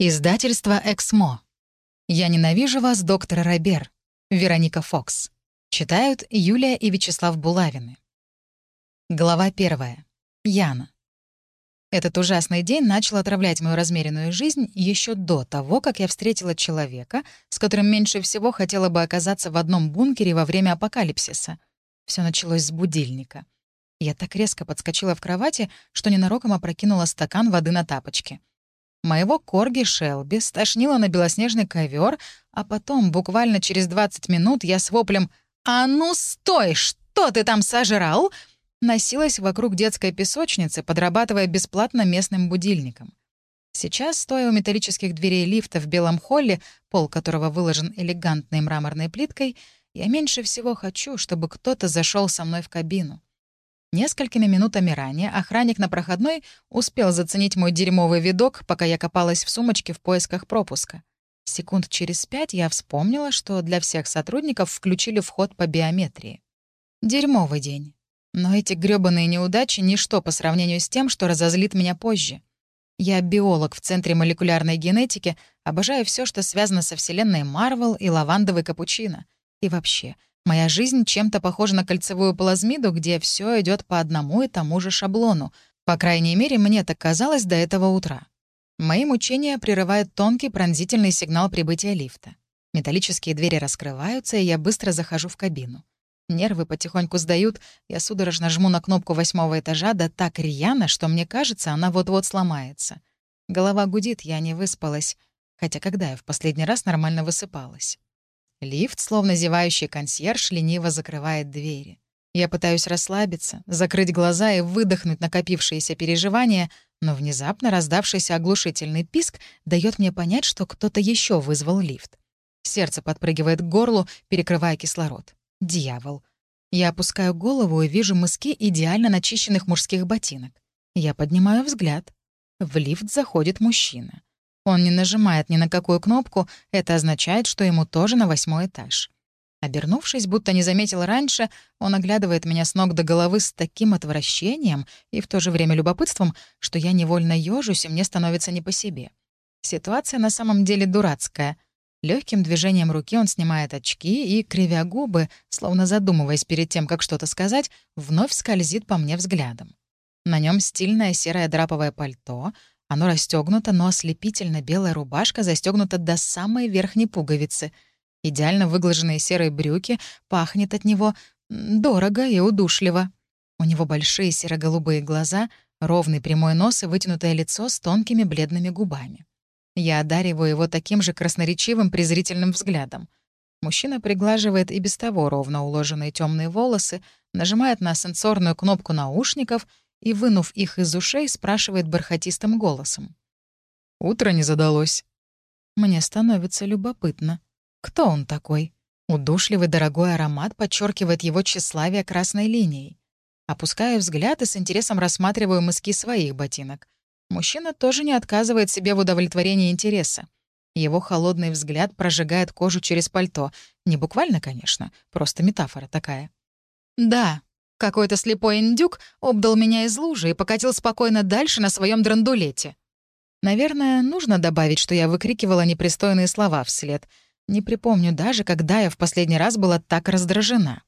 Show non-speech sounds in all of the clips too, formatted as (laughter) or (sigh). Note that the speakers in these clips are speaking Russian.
Издательство «Эксмо». «Я ненавижу вас, доктор Робер». Вероника Фокс. Читают Юлия и Вячеслав Булавины. Глава первая. Яна. Этот ужасный день начал отравлять мою размеренную жизнь еще до того, как я встретила человека, с которым меньше всего хотела бы оказаться в одном бункере во время апокалипсиса. Все началось с будильника. Я так резко подскочила в кровати, что ненароком опрокинула стакан воды на тапочки. Моего корги Шелби стошнило на белоснежный ковер, а потом, буквально через 20 минут, я с воплем «А ну стой! Что ты там сожрал?» носилась вокруг детской песочницы, подрабатывая бесплатно местным будильником. Сейчас, стоя у металлических дверей лифта в белом холле, пол которого выложен элегантной мраморной плиткой, я меньше всего хочу, чтобы кто-то зашел со мной в кабину. Несколькими минутами ранее охранник на проходной успел заценить мой дерьмовый видок, пока я копалась в сумочке в поисках пропуска. Секунд через пять я вспомнила, что для всех сотрудников включили вход по биометрии. Дерьмовый день. Но эти грёбаные неудачи — ничто по сравнению с тем, что разозлит меня позже. Я биолог в Центре молекулярной генетики, обожаю все, что связано со вселенной Марвел и лавандовый капучино. И вообще, Моя жизнь чем-то похожа на кольцевую плазмиду, где все идет по одному и тому же шаблону. По крайней мере, мне так казалось до этого утра. Мои мучения прерывает тонкий пронзительный сигнал прибытия лифта. Металлические двери раскрываются, и я быстро захожу в кабину. Нервы потихоньку сдают, я судорожно жму на кнопку восьмого этажа, да так рьяно, что мне кажется, она вот-вот сломается. Голова гудит, я не выспалась. Хотя когда я в последний раз нормально высыпалась? Лифт, словно зевающий консьерж, лениво закрывает двери. Я пытаюсь расслабиться, закрыть глаза и выдохнуть накопившиеся переживания, но внезапно раздавшийся оглушительный писк дает мне понять, что кто-то еще вызвал лифт. Сердце подпрыгивает к горлу, перекрывая кислород. Дьявол. Я опускаю голову и вижу мыски идеально начищенных мужских ботинок. Я поднимаю взгляд. В лифт заходит мужчина. Он не нажимает ни на какую кнопку, это означает, что ему тоже на восьмой этаж. Обернувшись, будто не заметил раньше, он оглядывает меня с ног до головы с таким отвращением и в то же время любопытством, что я невольно ёжусь, и мне становится не по себе. Ситуация на самом деле дурацкая. Легким движением руки он снимает очки и, кривя губы, словно задумываясь перед тем, как что-то сказать, вновь скользит по мне взглядом. На нем стильное серое драповое пальто, оно расстегнуто, но ослепительно белая рубашка застегнута до самой верхней пуговицы. Идеально выглаженные серые брюки, пахнет от него дорого и удушливо. У него большие серо-голубые глаза, ровный прямой нос и вытянутое лицо с тонкими бледными губами. Я одариваю его таким же красноречивым презрительным взглядом. Мужчина приглаживает и без того ровно уложенные темные волосы, нажимает на сенсорную кнопку наушников — и, вынув их из ушей, спрашивает бархатистым голосом. «Утро не задалось». Мне становится любопытно. Кто он такой? Удушливый дорогой аромат подчеркивает его тщеславие красной линией. Опускаю взгляд и с интересом рассматриваю мыски своих ботинок. Мужчина тоже не отказывает себе в удовлетворении интереса. Его холодный взгляд прожигает кожу через пальто. Не буквально, конечно, просто метафора такая. «Да, какой-то слепой индюк обдал меня из лужи и покатил спокойно дальше на своем драндулете. Наверное, нужно добавить, что я выкрикивала непристойные слова вслед. Не припомню даже, когда я в последний раз была так раздражена.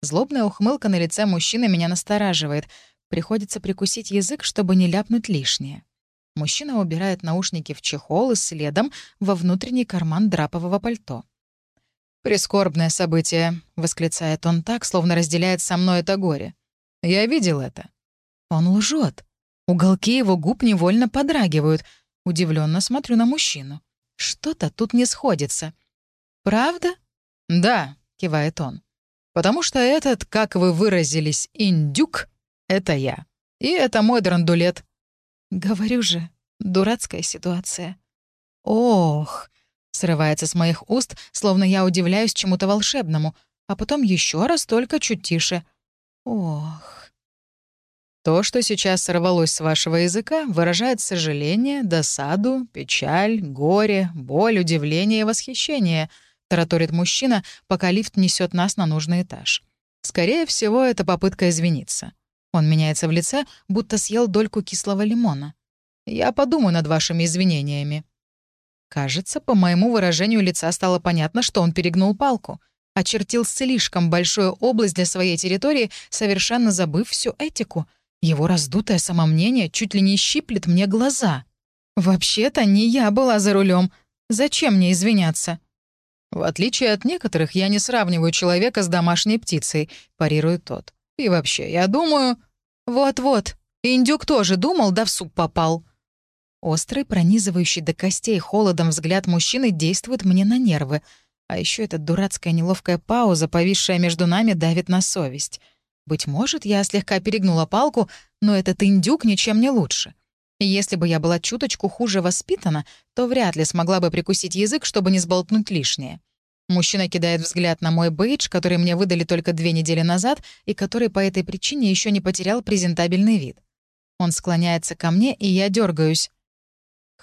Злобная ухмылка на лице мужчины меня настораживает. Приходится прикусить язык, чтобы не ляпнуть лишнее. Мужчина убирает наушники в чехол и следом во внутренний карман драпового пальто. «Прискорбное событие», — восклицает он так, словно разделяет со мной это горе. «Я видел это». Он лжет. Уголки его губ невольно подрагивают. Удивленно смотрю на мужчину. Что-то тут не сходится. «Правда?» «Да», — кивает он. «Потому что этот, как вы выразились, индюк — это я. И это мой драндулет». «Говорю же, дурацкая ситуация». «Ох, Срывается с моих уст, словно я удивляюсь чему-то волшебному, а потом еще раз только чуть тише. Ох. То, что сейчас сорвалось с вашего языка, выражает сожаление, досаду, печаль, горе, боль, удивление и восхищение, тараторит мужчина, пока лифт несет нас на нужный этаж. Скорее всего, это попытка извиниться. Он меняется в лице, будто съел дольку кислого лимона. Я подумаю над вашими извинениями. Кажется, по моему выражению лица стало понятно, что он перегнул палку. Очертил слишком большую область для своей территории, совершенно забыв всю этику. Его раздутое самомнение чуть ли не щиплет мне глаза. «Вообще-то не я была за рулем. Зачем мне извиняться?» «В отличие от некоторых, я не сравниваю человека с домашней птицей», — парирует тот. «И вообще, я думаю...» «Вот-вот, индюк тоже думал, да в суп попал». Острый, пронизывающий до костей холодом взгляд мужчины действует мне на нервы. А еще эта дурацкая неловкая пауза, повисшая между нами, давит на совесть. Быть может, я слегка перегнула палку, но этот индюк ничем не лучше. Если бы я была чуточку хуже воспитана, то вряд ли смогла бы прикусить язык, чтобы не сболтнуть лишнее. Мужчина кидает взгляд на мой бейдж, который мне выдали только две недели назад и который по этой причине еще не потерял презентабельный вид. Он склоняется ко мне, и я дергаюсь.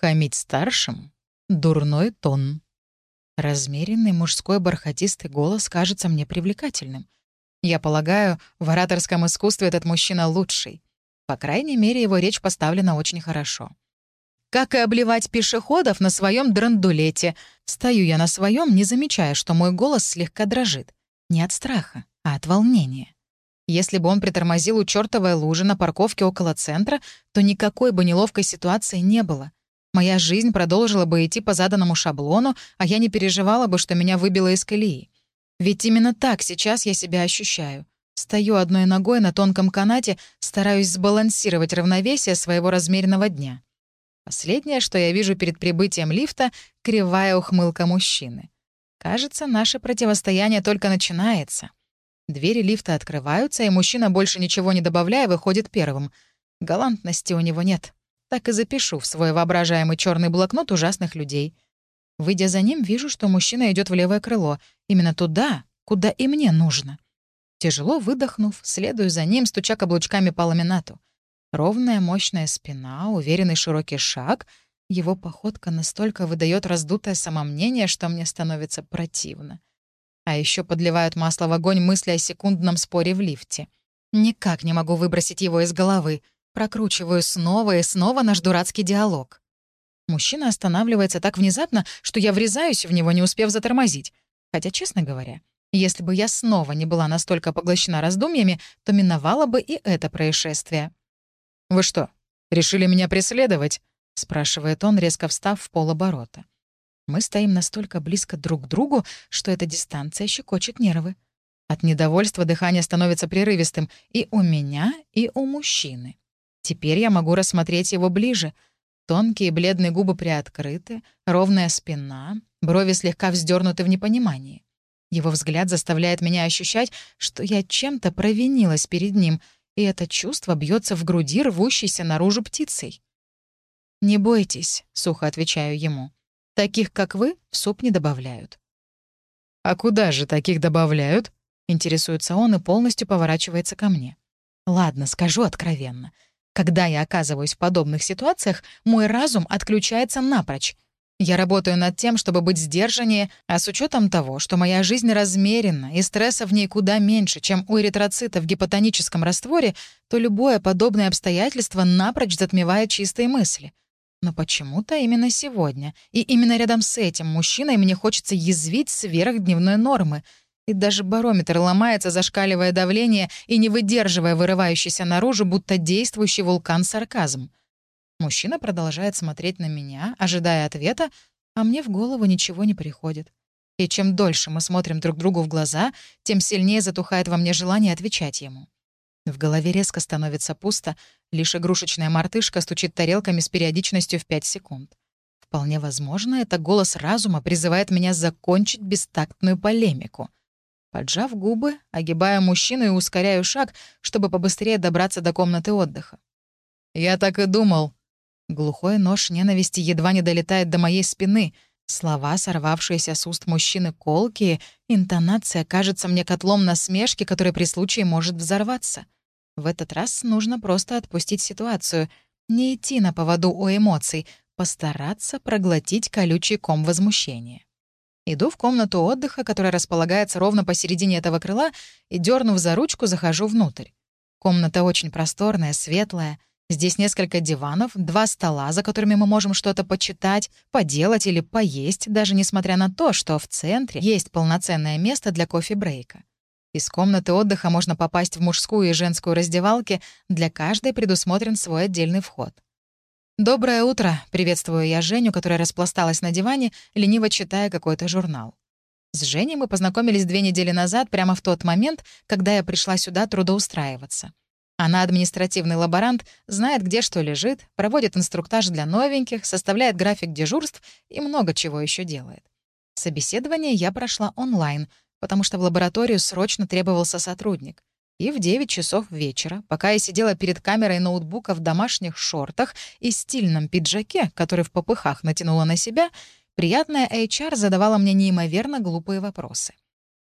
Хамить старшим — дурной тон. Размеренный мужской бархатистый голос кажется мне привлекательным. Я полагаю, в ораторском искусстве этот мужчина лучший. По крайней мере, его речь поставлена очень хорошо. Как и обливать пешеходов на своем драндулете. Стою я на своем, не замечая, что мой голос слегка дрожит. Не от страха, а от волнения. Если бы он притормозил у чертовой лужи на парковке около центра, то никакой бы неловкой ситуации не было. Моя жизнь продолжила бы идти по заданному шаблону, а я не переживала бы, что меня выбило из колеи. Ведь именно так сейчас я себя ощущаю. Стою одной ногой на тонком канате, стараюсь сбалансировать равновесие своего размеренного дня. Последнее, что я вижу перед прибытием лифта — кривая ухмылка мужчины. Кажется, наше противостояние только начинается. Двери лифта открываются, и мужчина, больше ничего не добавляя, выходит первым. Галантности у него нет так и запишу в свой воображаемый черный блокнот ужасных людей. Выйдя за ним, вижу, что мужчина идет в левое крыло, именно туда, куда и мне нужно. Тяжело выдохнув, следую за ним, стуча каблучками по ламинату. Ровная мощная спина, уверенный широкий шаг. Его походка настолько выдает раздутое самомнение, что мне становится противно. А еще подливают масло в огонь мысли о секундном споре в лифте. Никак не могу выбросить его из головы — Прокручиваю снова и снова наш дурацкий диалог. Мужчина останавливается так внезапно, что я врезаюсь в него, не успев затормозить. Хотя, честно говоря, если бы я снова не была настолько поглощена раздумьями, то миновало бы и это происшествие. «Вы что, решили меня преследовать?» — спрашивает он, резко встав в полоборота. Мы стоим настолько близко друг к другу, что эта дистанция щекочет нервы. От недовольства дыхание становится прерывистым и у меня, и у мужчины. Теперь я могу рассмотреть его ближе. Тонкие бледные губы приоткрыты, ровная спина, брови слегка вздернуты в непонимании. Его взгляд заставляет меня ощущать, что я чем-то провинилась перед ним, и это чувство бьется в груди, рвущейся наружу птицей. «Не бойтесь», — сухо отвечаю ему. «Таких, как вы, в суп не добавляют». «А куда же таких добавляют?» — интересуется он и полностью поворачивается ко мне. «Ладно, скажу откровенно. Когда я оказываюсь в подобных ситуациях, мой разум отключается напрочь. Я работаю над тем, чтобы быть сдержаннее, а с учетом того, что моя жизнь размеренна и стресса в ней куда меньше, чем у эритроцита в гипотоническом растворе, то любое подобное обстоятельство напрочь затмевает чистые мысли. Но почему-то именно сегодня и именно рядом с этим мужчиной мне хочется язвить сверх дневной нормы — и даже барометр ломается, зашкаливая давление и не выдерживая вырывающийся наружу, будто действующий вулкан сарказм. Мужчина продолжает смотреть на меня, ожидая ответа, а мне в голову ничего не приходит. И чем дольше мы смотрим друг другу в глаза, тем сильнее затухает во мне желание отвечать ему. В голове резко становится пусто, лишь игрушечная мартышка стучит тарелками с периодичностью в 5 секунд. Вполне возможно, это голос разума призывает меня закончить бестактную полемику. Поджав губы, огибаю мужчину и ускоряю шаг, чтобы побыстрее добраться до комнаты отдыха. «Я так и думал». Глухой нож ненависти едва не долетает до моей спины. Слова, сорвавшиеся с уст мужчины, колкие, интонация кажется мне котлом насмешки, который при случае может взорваться. В этот раз нужно просто отпустить ситуацию, не идти на поводу у эмоций, постараться проглотить колючий ком возмущения. Иду в комнату отдыха, которая располагается ровно посередине этого крыла, и, дернув за ручку, захожу внутрь. Комната очень просторная, светлая. Здесь несколько диванов, два стола, за которыми мы можем что-то почитать, поделать или поесть, даже несмотря на то, что в центре есть полноценное место для кофе-брейка. Из комнаты отдыха можно попасть в мужскую и женскую раздевалки, для каждой предусмотрен свой отдельный вход. «Доброе утро!» — приветствую я Женю, которая распласталась на диване, лениво читая какой-то журнал. С Женей мы познакомились две недели назад, прямо в тот момент, когда я пришла сюда трудоустраиваться. Она административный лаборант, знает, где что лежит, проводит инструктаж для новеньких, составляет график дежурств и много чего еще делает. Собеседование я прошла онлайн, потому что в лабораторию срочно требовался сотрудник. И в 9 часов вечера, пока я сидела перед камерой ноутбука в домашних шортах и стильном пиджаке, который в попыхах натянула на себя, приятная HR задавала мне неимоверно глупые вопросы.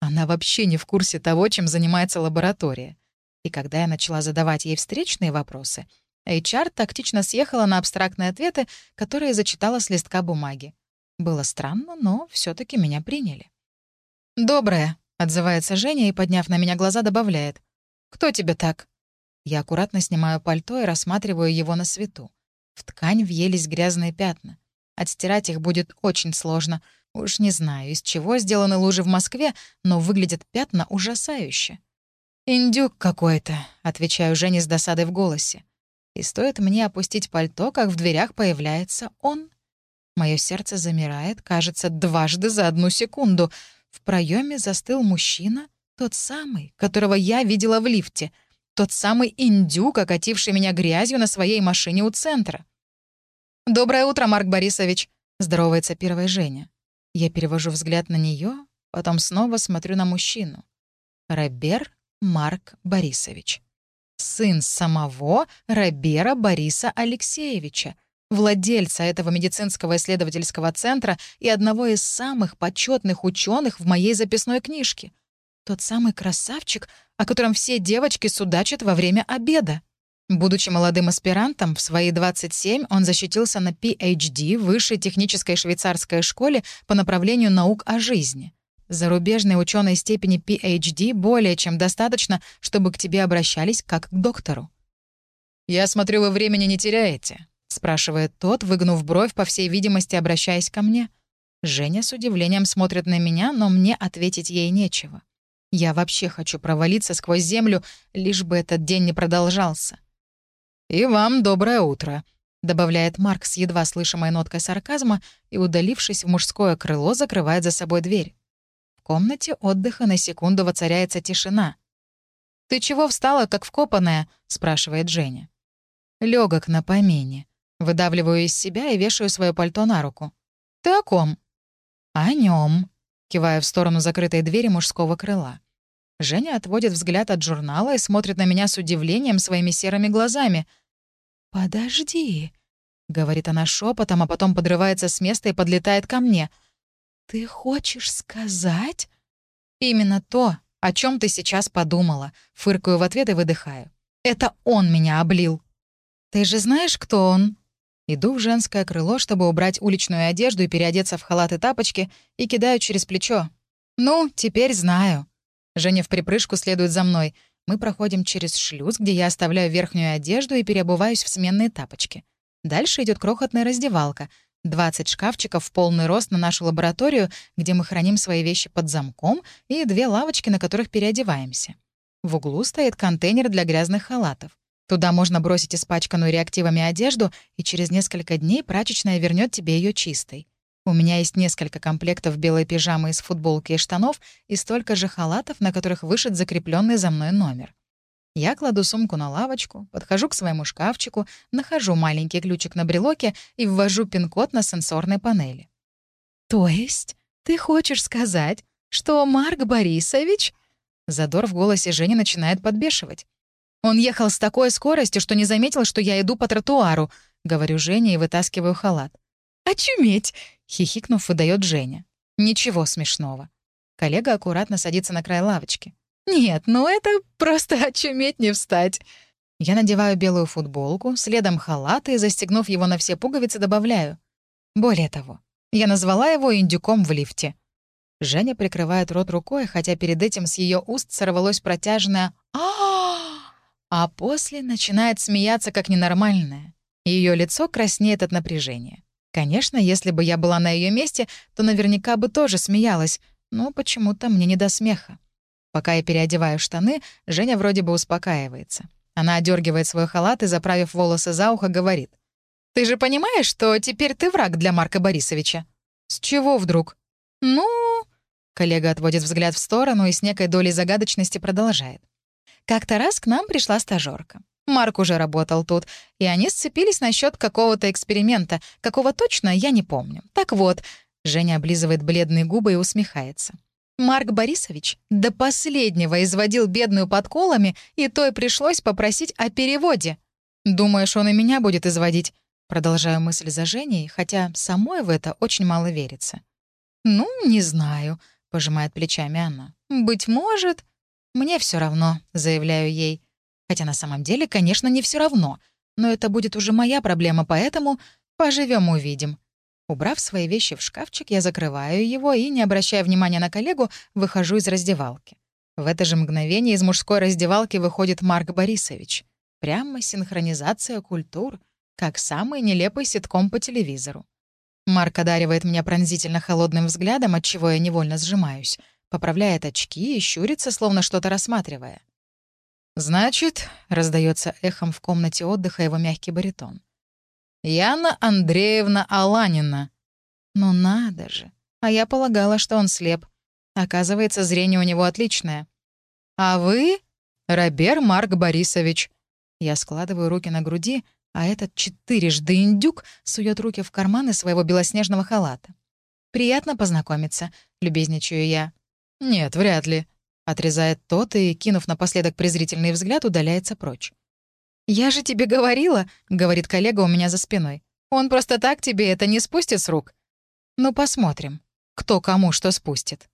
Она вообще не в курсе того, чем занимается лаборатория. И когда я начала задавать ей встречные вопросы, HR тактично съехала на абстрактные ответы, которые зачитала с листка бумаги. Было странно, но все таки меня приняли. «Доброе», — отзывается Женя и, подняв на меня глаза, добавляет. «Кто тебе так?» Я аккуратно снимаю пальто и рассматриваю его на свету. В ткань въелись грязные пятна. Отстирать их будет очень сложно. Уж не знаю, из чего сделаны лужи в Москве, но выглядят пятна ужасающе. «Индюк какой-то», — отвечаю Жене с досадой в голосе. И стоит мне опустить пальто, как в дверях появляется он. Мое сердце замирает, кажется, дважды за одну секунду. В проеме застыл мужчина, тот самый, которого я видела в лифте. Тот самый индюк, окативший меня грязью на своей машине у центра. «Доброе утро, Марк Борисович», — здоровается первая Женя. Я перевожу взгляд на нее, потом снова смотрю на мужчину. Робер Марк Борисович. Сын самого Робера Бориса Алексеевича, владельца этого медицинского исследовательского центра и одного из самых почетных ученых в моей записной книжке. Тот самый красавчик, о котором все девочки судачат во время обеда. Будучи молодым аспирантом, в свои 27 он защитился на PhD в Высшей технической швейцарской школе по направлению наук о жизни. Зарубежной ученой степени PhD более чем достаточно, чтобы к тебе обращались как к доктору. «Я смотрю, вы времени не теряете», — спрашивает тот, выгнув бровь, по всей видимости, обращаясь ко мне. Женя с удивлением смотрит на меня, но мне ответить ей нечего. Я вообще хочу провалиться сквозь землю, лишь бы этот день не продолжался. «И вам доброе утро», — добавляет Марк с едва слышимой ноткой сарказма и, удалившись в мужское крыло, закрывает за собой дверь комнате отдыха на секунду воцаряется тишина. «Ты чего встала, как вкопанная?» — спрашивает Женя. Легок на помине. Выдавливаю из себя и вешаю свое пальто на руку. «Ты о ком?» «О нем», — кивая в сторону закрытой двери мужского крыла. Женя отводит взгляд от журнала и смотрит на меня с удивлением своими серыми глазами. «Подожди», — говорит она шепотом, а потом подрывается с места и подлетает ко мне — «Ты хочешь сказать?» «Именно то, о чем ты сейчас подумала», — фыркаю в ответ и выдыхаю. «Это он меня облил». «Ты же знаешь, кто он?» Иду в женское крыло, чтобы убрать уличную одежду и переодеться в халат и тапочки, и кидаю через плечо. «Ну, теперь знаю». Женя в припрыжку следует за мной. Мы проходим через шлюз, где я оставляю верхнюю одежду и переобуваюсь в сменные тапочки. Дальше идет крохотная раздевалка — 20 шкафчиков в полный рост на нашу лабораторию, где мы храним свои вещи под замком, и две лавочки, на которых переодеваемся. В углу стоит контейнер для грязных халатов. Туда можно бросить испачканную реактивами одежду, и через несколько дней прачечная вернет тебе ее чистой. У меня есть несколько комплектов белой пижамы из футболки и штанов и столько же халатов, на которых вышит закрепленный за мной номер. Я кладу сумку на лавочку, подхожу к своему шкафчику, нахожу маленький ключик на брелоке и ввожу пин-код на сенсорной панели. «То есть ты хочешь сказать, что Марк Борисович...» Задор в голосе Жени начинает подбешивать. «Он ехал с такой скоростью, что не заметил, что я иду по тротуару», — говорю Жене и вытаскиваю халат. «Очуметь!» — хихикнув, выдает Женя. «Ничего смешного». Коллега аккуратно садится на край лавочки. Нет, ну это просто (laughs) очуметь не встать. Я надеваю белую футболку, следом халат и, застегнув его на все пуговицы, добавляю. Более того, я назвала его индюком в лифте. Женя прикрывает рот рукой, хотя перед этим с ее уст сорвалось протяжное а А после начинает смеяться как ненормальная. Ее лицо краснеет от напряжения. Конечно, если бы я была на ее месте, то наверняка бы тоже смеялась, но почему-то мне не до смеха. Пока я переодеваю штаны, Женя вроде бы успокаивается. Она одергивает свой халат и, заправив волосы за ухо, говорит. «Ты же понимаешь, что теперь ты враг для Марка Борисовича?» «С чего вдруг?» «Ну...» Коллега отводит взгляд в сторону и с некой долей загадочности продолжает. Как-то раз к нам пришла стажерка. Марк уже работал тут, и они сцепились насчет какого-то эксперимента. Какого точно, я не помню. Так вот, Женя облизывает бледные губы и усмехается. Марк Борисович до последнего изводил бедную подколами, и той пришлось попросить о переводе. «Думаешь, он и меня будет изводить?» Продолжаю мысль за Женей, хотя самой в это очень мало верится. «Ну, не знаю», — пожимает плечами она. «Быть может...» «Мне все равно», — заявляю ей. Хотя на самом деле, конечно, не все равно. Но это будет уже моя проблема, поэтому поживем увидим. Убрав свои вещи в шкафчик, я закрываю его и, не обращая внимания на коллегу, выхожу из раздевалки. В это же мгновение из мужской раздевалки выходит Марк Борисович. Прямо синхронизация культур, как самый нелепый ситком по телевизору. Марк одаривает меня пронзительно холодным взглядом, от чего я невольно сжимаюсь — поправляет очки и щурится, словно что-то рассматривая. «Значит», — раздается эхом в комнате отдыха его мягкий баритон. «Яна Андреевна Аланина». «Ну надо же! А я полагала, что он слеп. Оказывается, зрение у него отличное. А вы — Робер Марк Борисович». Я складываю руки на груди, а этот четырежды индюк сует руки в карманы своего белоснежного халата. «Приятно познакомиться», — любезничаю я. «Нет, вряд ли», — отрезает тот и, кинув напоследок презрительный взгляд, удаляется прочь. «Я же тебе говорила», — говорит коллега у меня за спиной. «Он просто так тебе это не спустит с рук». «Ну, посмотрим, кто кому что спустит».